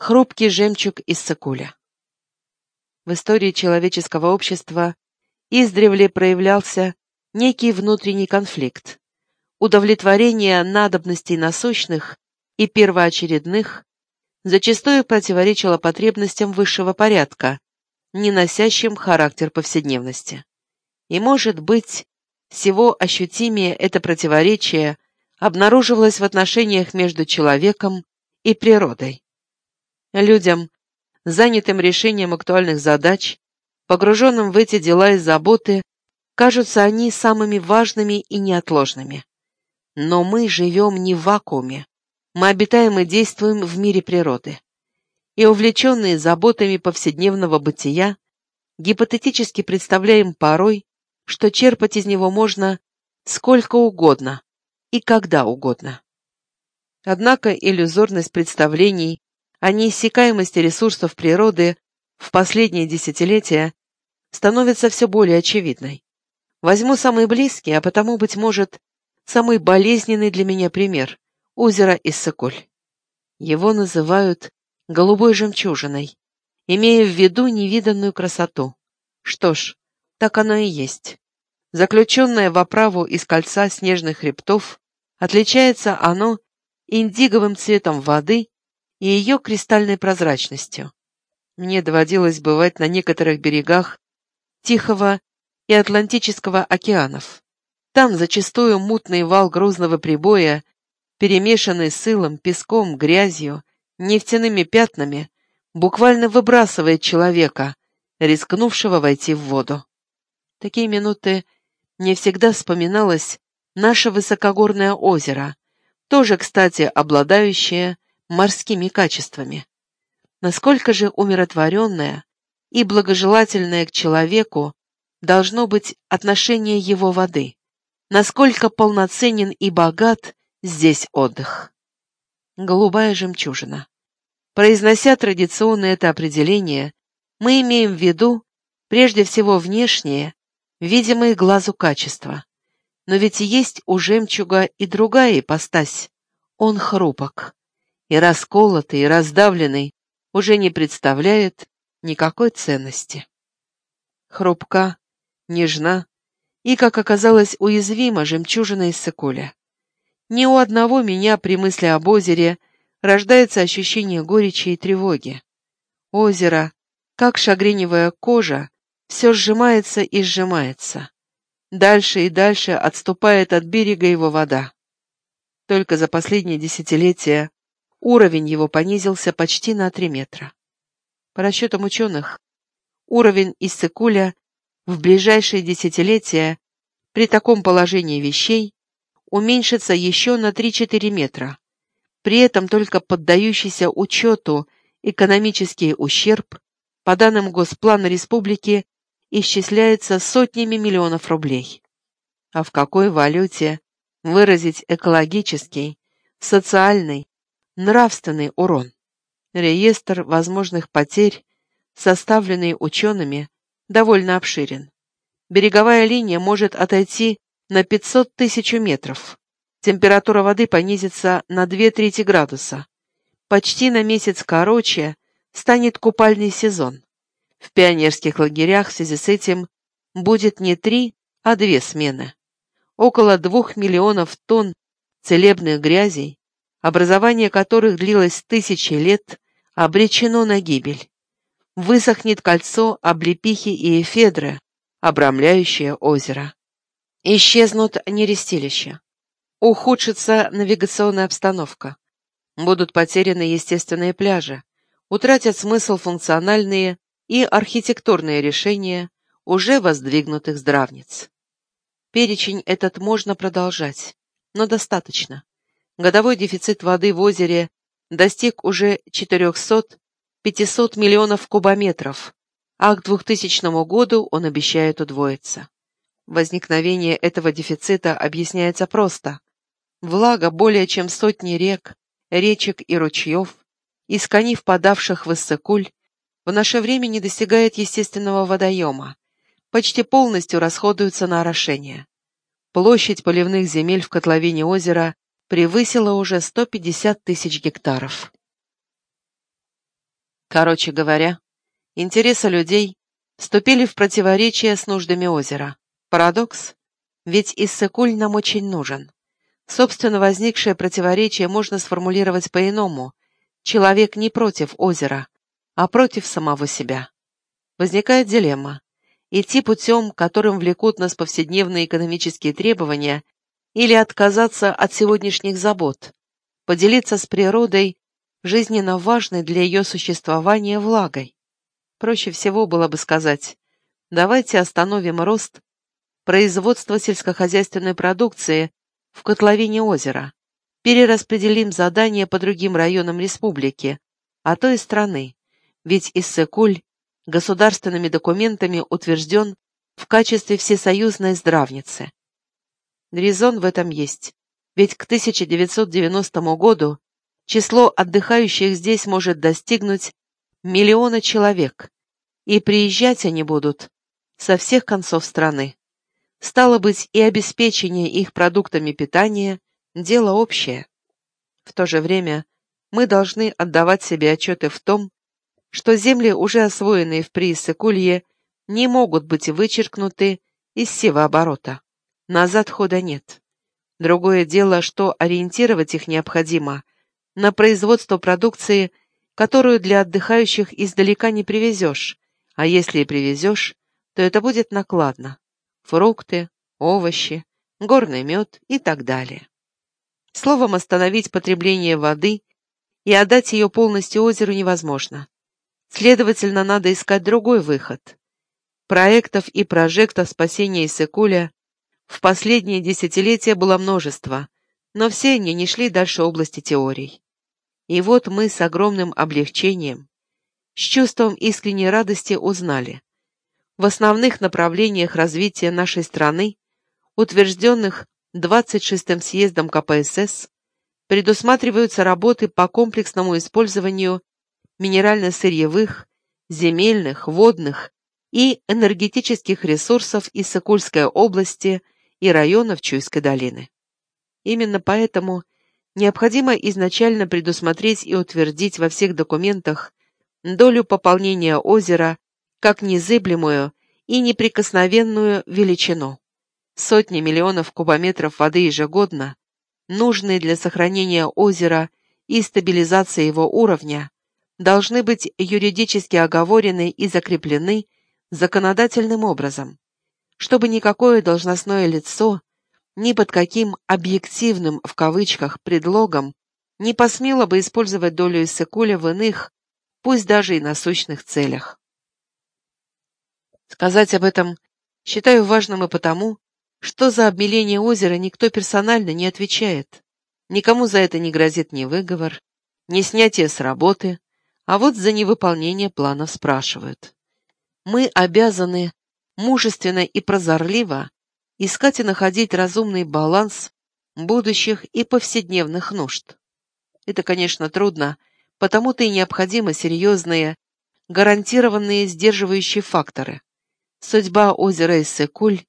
Хрупкий жемчуг из Сакуля. В истории человеческого общества издревле проявлялся некий внутренний конфликт, удовлетворение надобностей насущных и первоочередных зачастую противоречило потребностям высшего порядка, не носящим характер повседневности. И, может быть, всего ощутимее это противоречие обнаруживалось в отношениях между человеком и природой. Людям, занятым решением актуальных задач, погруженным в эти дела и заботы, кажутся они самыми важными и неотложными. Но мы живем не в вакууме, мы обитаем и действуем в мире природы. И увлеченные заботами повседневного бытия, гипотетически представляем порой, что черпать из него можно сколько угодно и когда угодно. Однако иллюзорность представлений о неиссякаемости ресурсов природы в последние десятилетия становится все более очевидной. Возьму самый близкий, а потому, быть может, самый болезненный для меня пример – озеро Иссыкуль. Его называют «голубой жемчужиной», имея в виду невиданную красоту. Что ж, так оно и есть. Заключенное в оправу из кольца снежных хребтов, отличается оно индиговым цветом воды и ее кристальной прозрачностью. Мне доводилось бывать на некоторых берегах Тихого и Атлантического океанов. Там зачастую мутный вал грузного прибоя, перемешанный с илом, песком, грязью, нефтяными пятнами, буквально выбрасывает человека, рискнувшего войти в воду. Такие минуты мне всегда вспоминалось наше высокогорное озеро, тоже, кстати, обладающее морскими качествами. Насколько же умиротворенное и благожелательное к человеку должно быть отношение его воды, насколько полноценен и богат здесь отдых. Голубая жемчужина. Произнося традиционно это определение, мы имеем в виду прежде всего внешнее, видимое глазу качество. Но ведь есть у жемчуга и другая ипостась. Он хрупок. И расколотый, и раздавленный уже не представляет никакой ценности. Хрупка, нежна и, как оказалось, уязвима жемчужина из Сыкуля. Ни у одного меня при мысли об озере рождается ощущение горечи и тревоги. Озеро, как шагреневая кожа, все сжимается и сжимается. Дальше и дальше отступает от берега его вода. Только за последние десятилетия уровень его понизился почти на три метра. По расчетам ученых, уровень Иссыкуля в ближайшие десятилетия при таком положении вещей уменьшится еще на 3-4 метра, при этом только поддающийся учету экономический ущерб, по данным Госплана Республики, исчисляется сотнями миллионов рублей. А в какой валюте выразить экологический, социальный, нравственный урон? Реестр возможных потерь, составленный учеными, довольно обширен. Береговая линия может отойти на 500 тысяч метров. Температура воды понизится на 2 трети градуса. Почти на месяц короче станет купальный сезон. В пионерских лагерях в связи с этим будет не три, а две смены. Около двух миллионов тонн целебных грязей, образование которых длилось тысячи лет, обречено на гибель высохнет кольцо облепихи и эфедры, обрамляющее озеро. Исчезнут нерестилища. Ухудшится навигационная обстановка. Будут потеряны естественные пляжи. Утратят смысл функциональные и архитектурные решения уже воздвигнутых здравниц. Перечень этот можно продолжать, но достаточно. Годовой дефицит воды в озере достиг уже 400 500 миллионов кубометров, а к 2000 году он обещает удвоиться. Возникновение этого дефицита объясняется просто. Влага более чем сотни рек, речек и ручьев, из кони впадавших в Иссыкуль, в наше время не достигает естественного водоема, почти полностью расходуются на орошение. Площадь поливных земель в котловине озера превысила уже 150 тысяч гектаров. Короче говоря, интересы людей вступили в противоречие с нуждами озера. Парадокс? Ведь Иссыкуль нам очень нужен. Собственно, возникшее противоречие можно сформулировать по-иному. Человек не против озера, а против самого себя. Возникает дилемма. Идти путем, которым влекут нас повседневные экономические требования, или отказаться от сегодняшних забот, поделиться с природой жизненно важной для ее существования влагой. Проще всего было бы сказать, давайте остановим рост производства сельскохозяйственной продукции в котловине озера, перераспределим задания по другим районам республики, а то и страны, ведь Иссыкуль государственными документами утвержден в качестве всесоюзной здравницы. Резон в этом есть, ведь к 1990 году число отдыхающих здесь может достигнуть миллиона человек, и приезжать они будут со всех концов страны. Стало быть, и обеспечение их продуктами питания – дело общее. В то же время мы должны отдавать себе отчеты в том, что земли, уже освоенные в Прииссыкулье, не могут быть вычеркнуты из севооборота. Назад хода нет. Другое дело, что ориентировать их необходимо на производство продукции, которую для отдыхающих издалека не привезешь, а если и привезешь, то это будет накладно. Фрукты, овощи, горный мед и так далее. Словом, остановить потребление воды и отдать ее полностью озеру невозможно. Следовательно, надо искать другой выход. Проектов и прожектов спасения Иссыкуля в последние десятилетия было множество, но все они не шли дальше области теорий. И вот мы с огромным облегчением, с чувством искренней радости узнали. В основных направлениях развития нашей страны, утвержденных 26-м съездом КПСС, предусматриваются работы по комплексному использованию минерально-сырьевых, земельных, водных и энергетических ресурсов из Сокольской области и районов Чуйской долины. Именно поэтому необходимо изначально предусмотреть и утвердить во всех документах долю пополнения озера как незыблемую и неприкосновенную величину. Сотни миллионов кубометров воды ежегодно, нужные для сохранения озера и стабилизации его уровня, должны быть юридически оговорены и закреплены законодательным образом, чтобы никакое должностное лицо ни под каким «объективным» в кавычках предлогом не посмело бы использовать долю Иссыкуля в иных, пусть даже и насущных целях. Сказать об этом считаю важным и потому, что за обмеление озера никто персонально не отвечает, никому за это не грозит ни выговор, ни снятие с работы, а вот за невыполнение планов спрашивают. Мы обязаны мужественно и прозорливо искать и находить разумный баланс будущих и повседневных нужд. Это, конечно, трудно, потому-то и необходимы серьезные, гарантированные сдерживающие факторы. Судьба озера Иссыкуль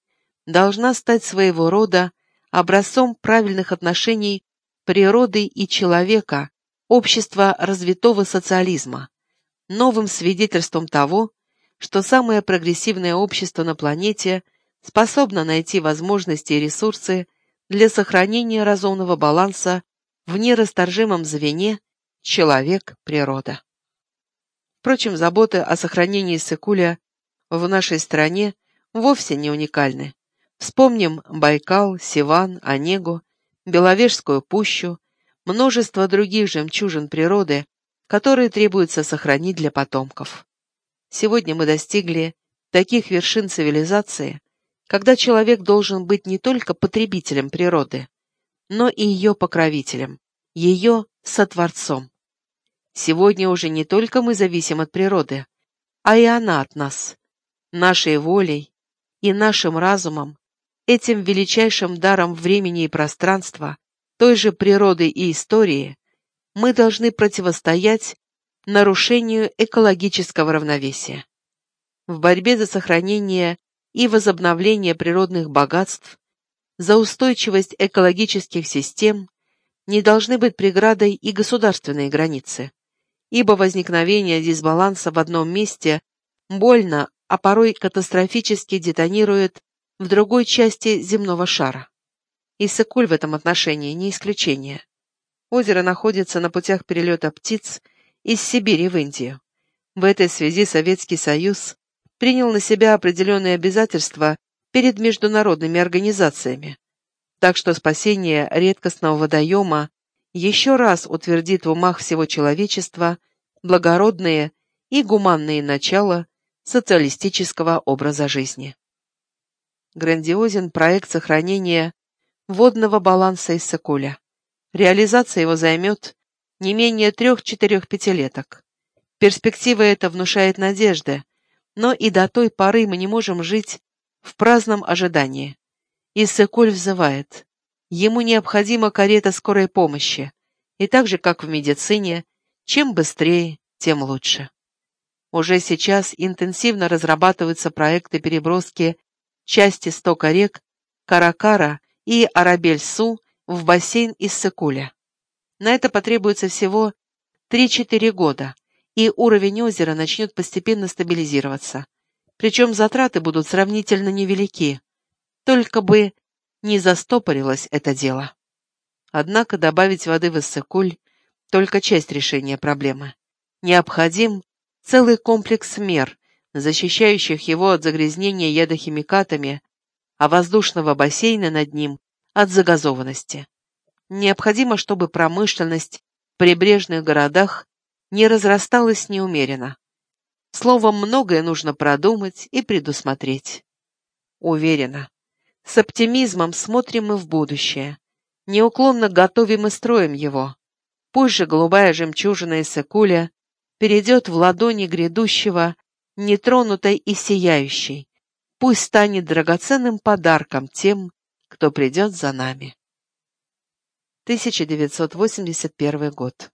должна стать своего рода образцом правильных отношений природы и человека общества развитого социализма, новым свидетельством того, что самое прогрессивное общество на планете способно найти возможности и ресурсы для сохранения разумного баланса в нерасторжимом звене человек-природа. Впрочем, заботы о сохранении Сыкуля в нашей стране вовсе не уникальны. Вспомним Байкал, Сиван, Онегу, Беловежскую пущу, множество других жемчужин природы, которые требуется сохранить для потомков. Сегодня мы достигли таких вершин цивилизации, когда человек должен быть не только потребителем природы, но и ее покровителем, ее сотворцом. Сегодня уже не только мы зависим от природы, а и она от нас, нашей волей и нашим разумом, этим величайшим даром времени и пространства, той же природы и истории, мы должны противостоять нарушению экологического равновесия. В борьбе за сохранение и возобновление природных богатств, за устойчивость экологических систем не должны быть преградой и государственные границы. ибо возникновение дисбаланса в одном месте больно, а порой катастрофически детонирует в другой части земного шара. Иссыкуль в этом отношении не исключение. Озеро находится на путях перелета птиц из Сибири в Индию. В этой связи Советский Союз принял на себя определенные обязательства перед международными организациями. Так что спасение редкостного водоема еще раз утвердит в умах всего человечества благородные и гуманные начала социалистического образа жизни. Грандиозен проект сохранения водного баланса Иссыкуля. Реализация его займет не менее трех-четырех пятилеток. Перспектива эта внушает надежды, но и до той поры мы не можем жить в праздном ожидании. Иссыкуль взывает. Ему необходима карета скорой помощи, и так же, как в медицине, чем быстрее, тем лучше. Уже сейчас интенсивно разрабатываются проекты переброски части стока рек Каракара и Арабель-Су в бассейн Иссыкуля. На это потребуется всего 3-4 года, и уровень озера начнет постепенно стабилизироваться. Причем затраты будут сравнительно невелики, только бы не застопорилось это дело. Однако добавить воды в Иссыкуль – только часть решения проблемы. Необходим целый комплекс мер, защищающих его от загрязнения ядохимикатами, а воздушного бассейна над ним – от загазованности. Необходимо, чтобы промышленность в прибрежных городах не разрасталась неумеренно. Словом, многое нужно продумать и предусмотреть. Уверена, с оптимизмом смотрим мы в будущее, неуклонно готовим и строим его. Пусть же голубая жемчужина Иссыкуля перейдет в ладони грядущего, нетронутой и сияющей. Пусть станет драгоценным подарком тем, кто придет за нами. 1981 год.